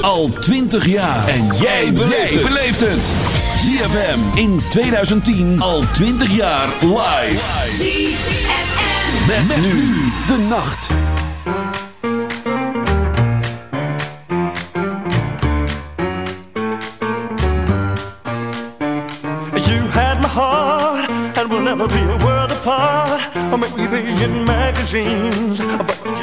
Al 20 jaar. En jij beleeft het. ZFM in 2010 al 20 jaar live. ZFM. Met, met nu de nacht. You had my heart and we'll never be a world apart. Or maybe in magazines, but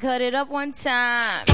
Cut it up one time.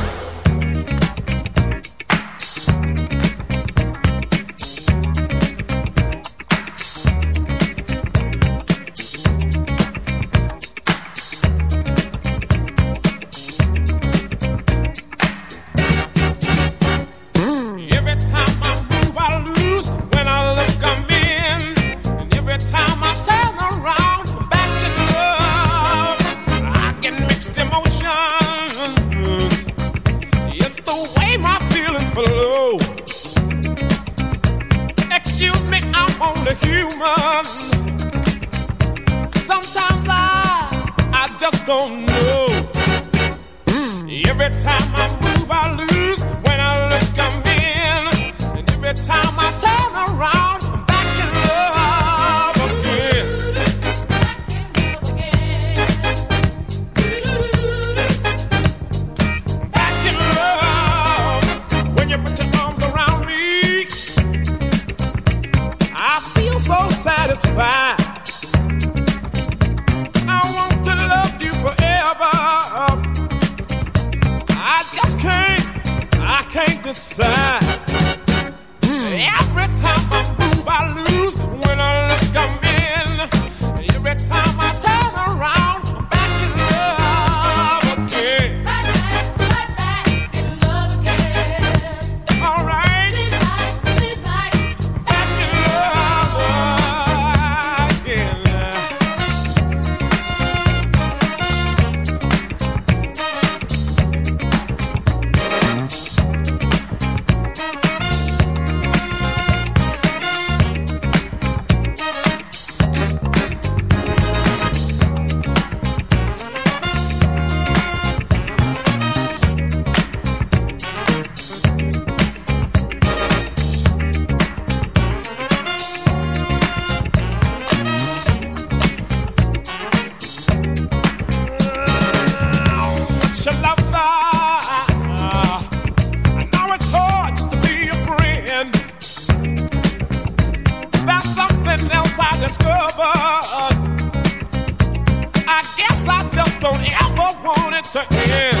Kentucky.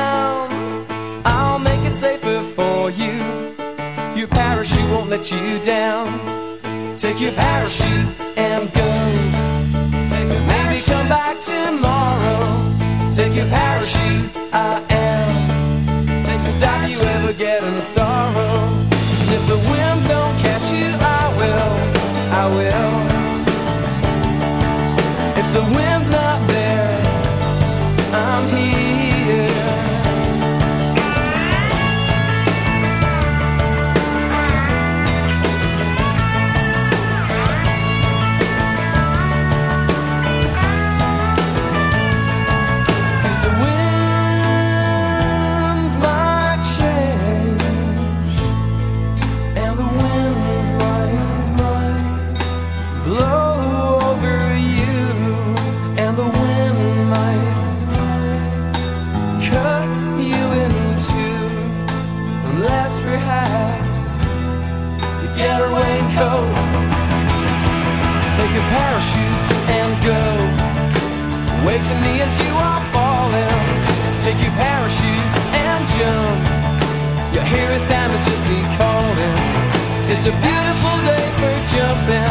let you down. Take your parachute and go. Take Maybe come back tomorrow. Take your parachute. I It's a beautiful day for jumping.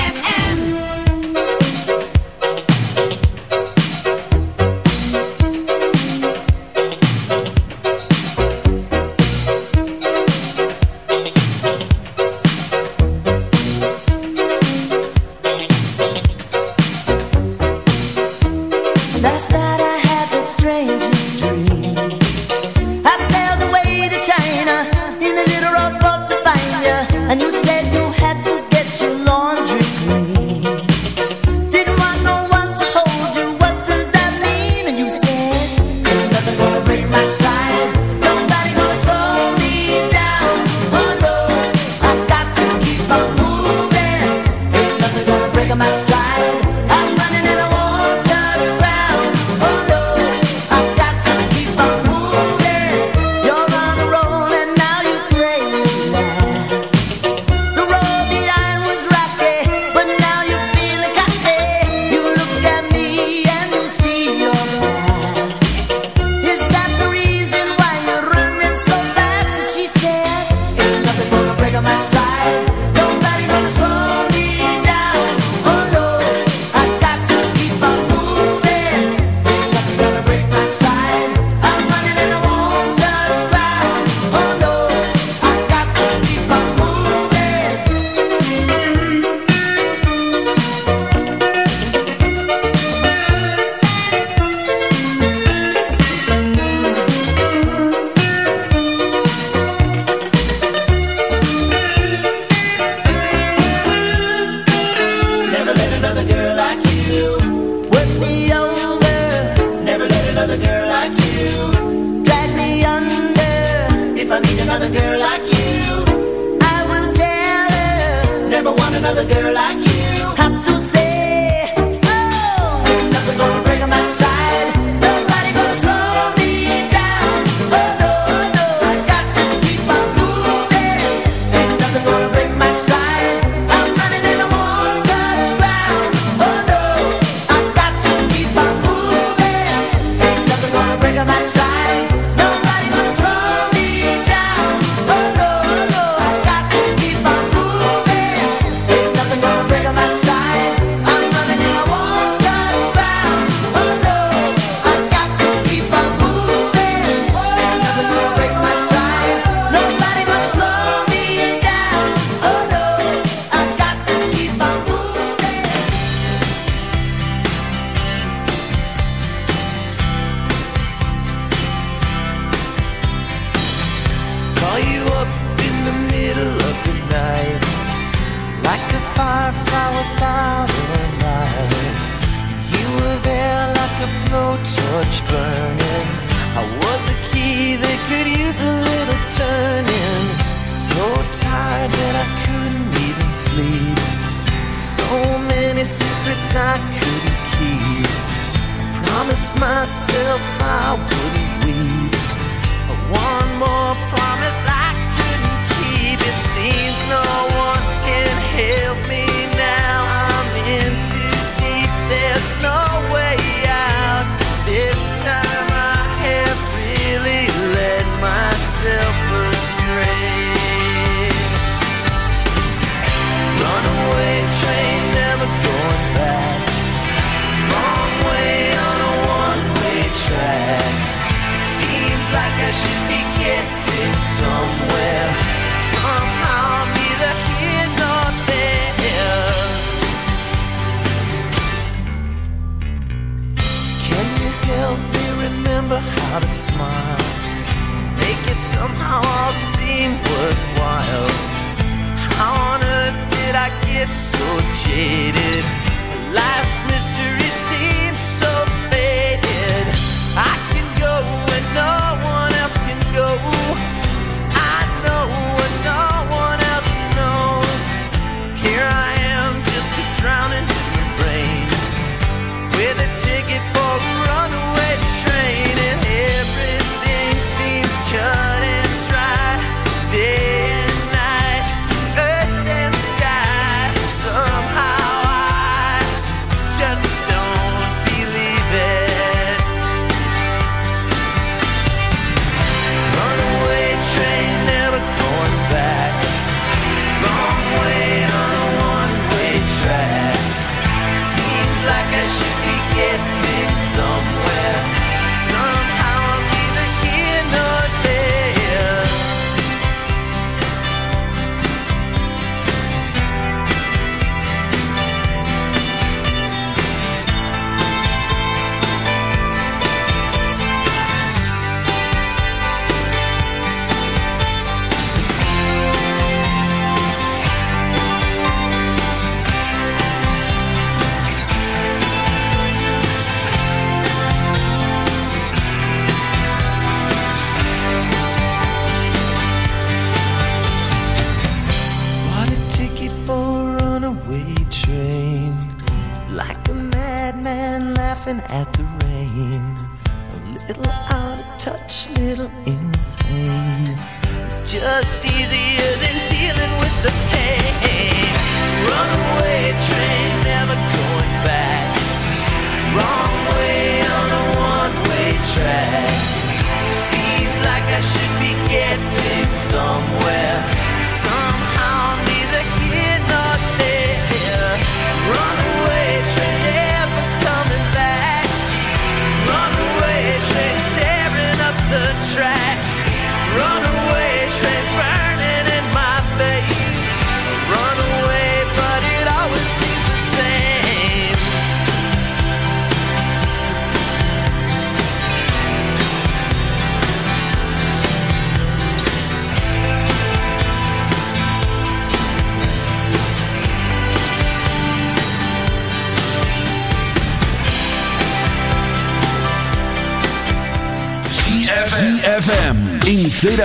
another girl like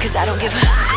Cause I don't give a.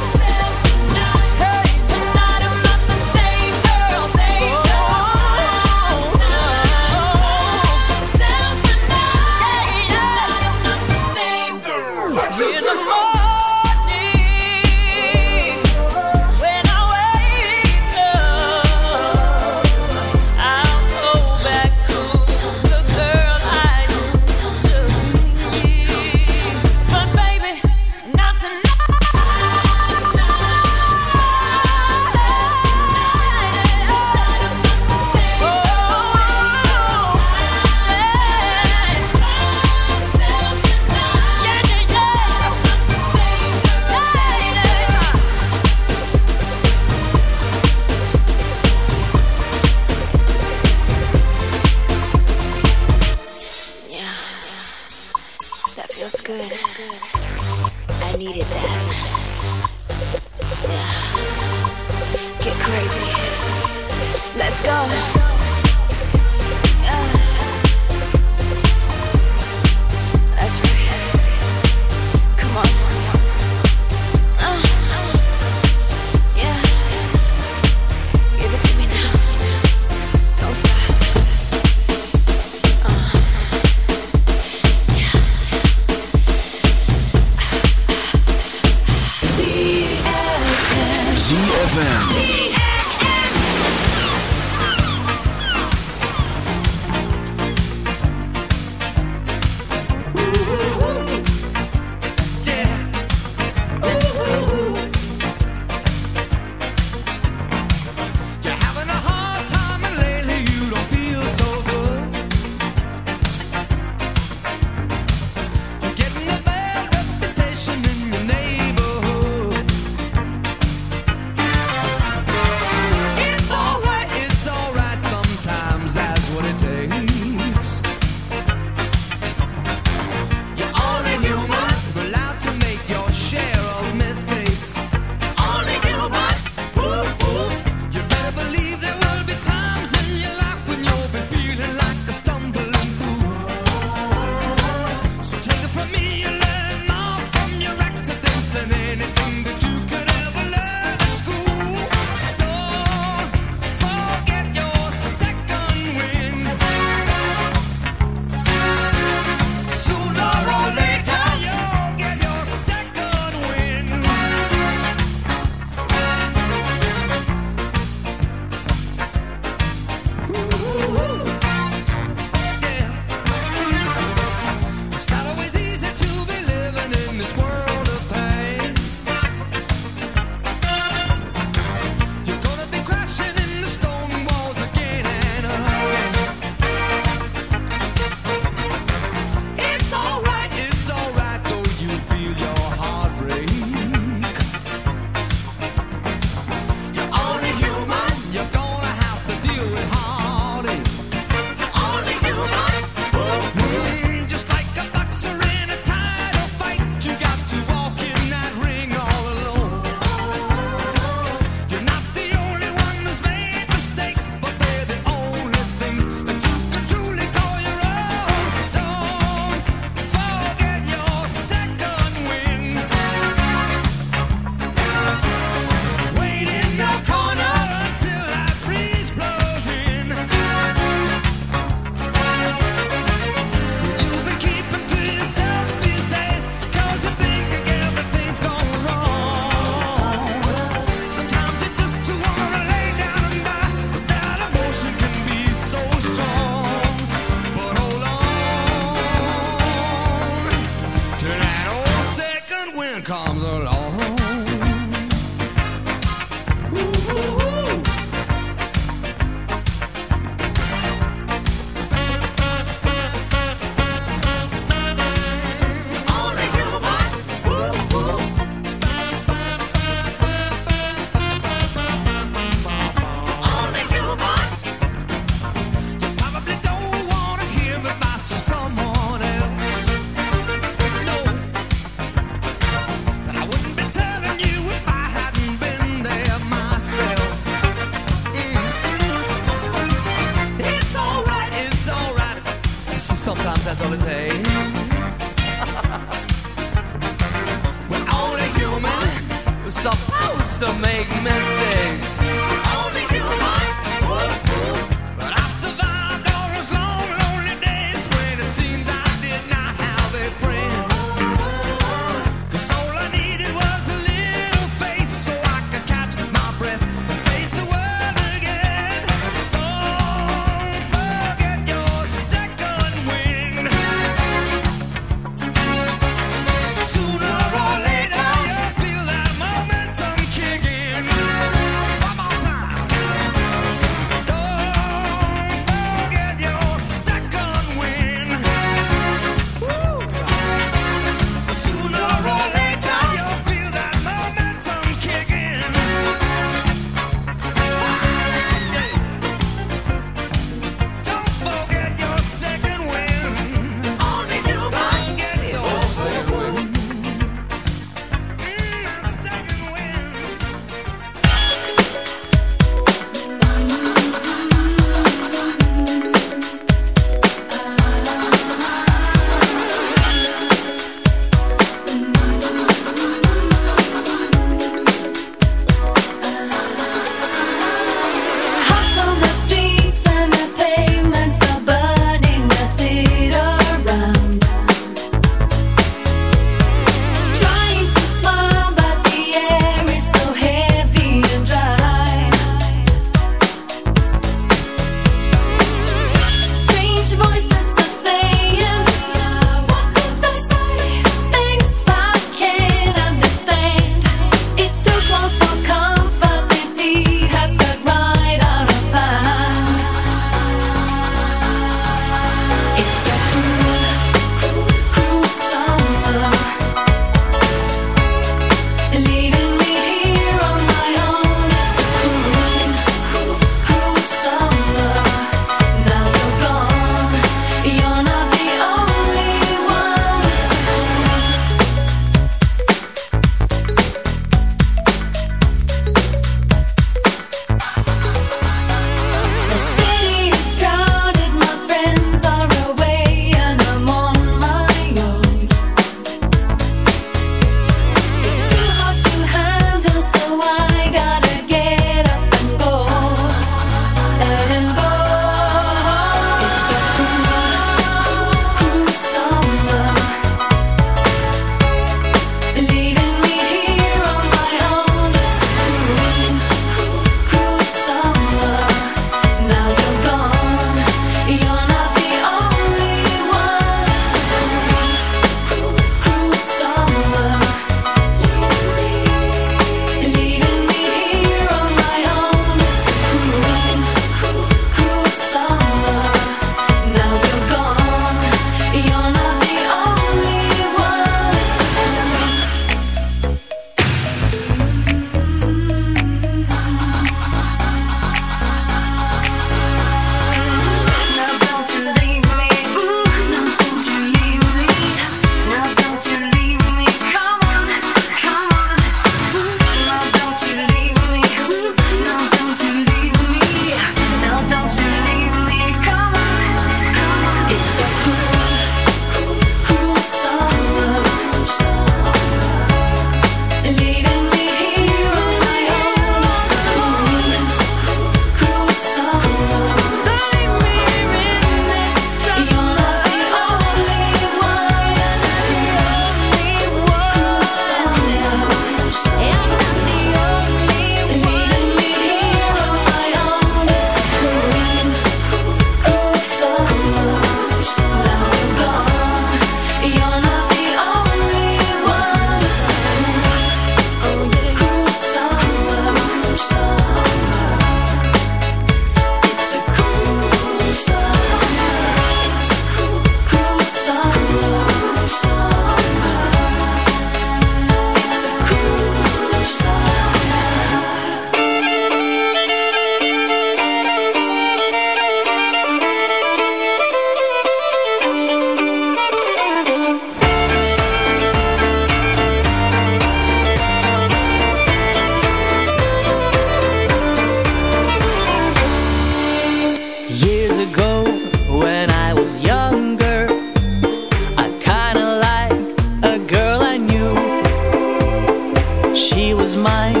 mine.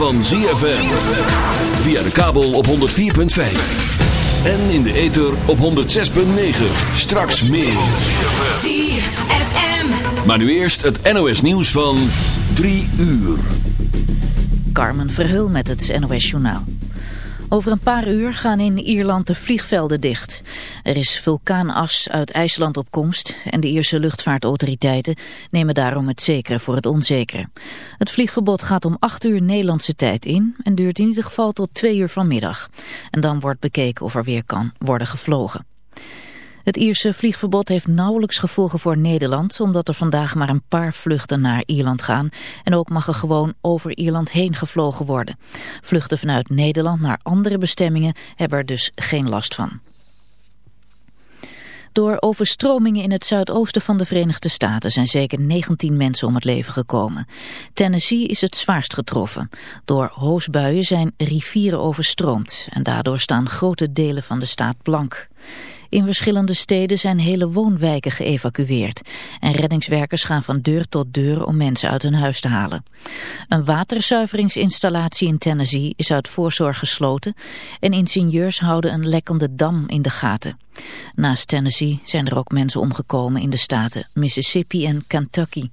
Van ZFM. Via de kabel op 104.5. En in de ether op 106.9. Straks meer. ZFM. Maar nu eerst het NOS nieuws van 3 uur. Carmen Verheul met het NOS Journaal. Over een paar uur gaan in Ierland de vliegvelden dicht. Er is vulkaanas uit IJsland op komst en de Ierse luchtvaartautoriteiten nemen daarom het zekere voor het onzekere. Het vliegverbod gaat om 8 uur Nederlandse tijd in en duurt in ieder geval tot 2 uur vanmiddag. En dan wordt bekeken of er weer kan worden gevlogen. Het Ierse vliegverbod heeft nauwelijks gevolgen voor Nederland, omdat er vandaag maar een paar vluchten naar Ierland gaan. En ook mag er gewoon over Ierland heen gevlogen worden. Vluchten vanuit Nederland naar andere bestemmingen hebben er dus geen last van. Door overstromingen in het zuidoosten van de Verenigde Staten zijn zeker 19 mensen om het leven gekomen. Tennessee is het zwaarst getroffen. Door hoosbuien zijn rivieren overstroomd en daardoor staan grote delen van de staat blank. In verschillende steden zijn hele woonwijken geëvacueerd. En reddingswerkers gaan van deur tot deur om mensen uit hun huis te halen. Een waterzuiveringsinstallatie in Tennessee is uit voorzorg gesloten. En ingenieurs houden een lekkende dam in de gaten. Naast Tennessee zijn er ook mensen omgekomen in de staten Mississippi en Kentucky.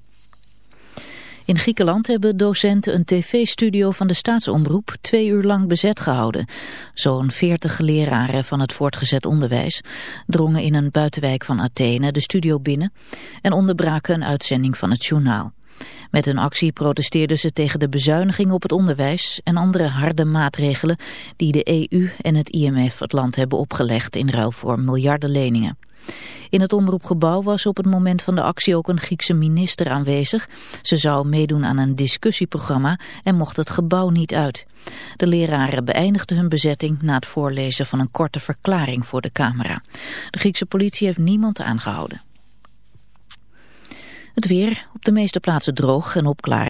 In Griekenland hebben docenten een tv-studio van de staatsomroep twee uur lang bezet gehouden. Zo'n veertig leraren van het voortgezet onderwijs drongen in een buitenwijk van Athene de studio binnen en onderbraken een uitzending van het journaal. Met hun actie protesteerden ze tegen de bezuiniging op het onderwijs en andere harde maatregelen die de EU en het IMF het land hebben opgelegd in ruil voor miljarden leningen. In het omroepgebouw was op het moment van de actie ook een Griekse minister aanwezig. Ze zou meedoen aan een discussieprogramma en mocht het gebouw niet uit. De leraren beëindigden hun bezetting na het voorlezen van een korte verklaring voor de camera. De Griekse politie heeft niemand aangehouden. Het weer, op de meeste plaatsen droog en opklaar.